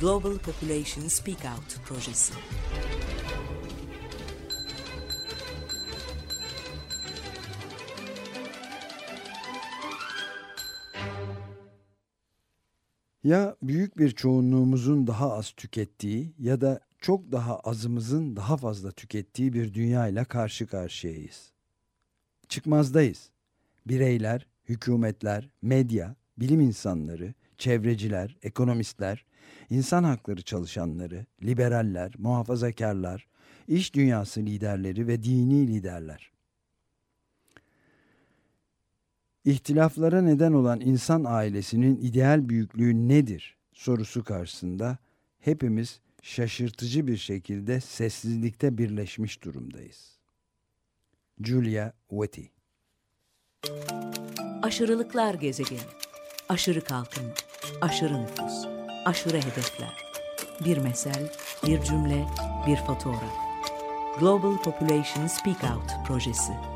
Global Population Speak Out projesi. Ya büyük bir çoğunluğumuzun daha az tükettiği ya da çok daha azımızın daha fazla tükettiği bir dünya ile karşı karşıyayız. Çıkmazdayız. Bireyler, hükümetler, medya, bilim insanları, çevreciler, ekonomistler, insan hakları çalışanları, liberaller, muhafazakarlar, iş dünyası liderleri ve dini liderler. İhtilaflara neden olan insan ailesinin ideal büyüklüğü nedir sorusu karşısında hepimiz şaşırtıcı bir şekilde sessizlikte birleşmiş durumdayız. Julia Wetty Aşırılıklar gezegeni. Aşırı kalkınma, aşırı nüfus, aşırı hedefler. Bir mesel, bir cümle, bir fotoğraf. Global Population Speak Out projesi.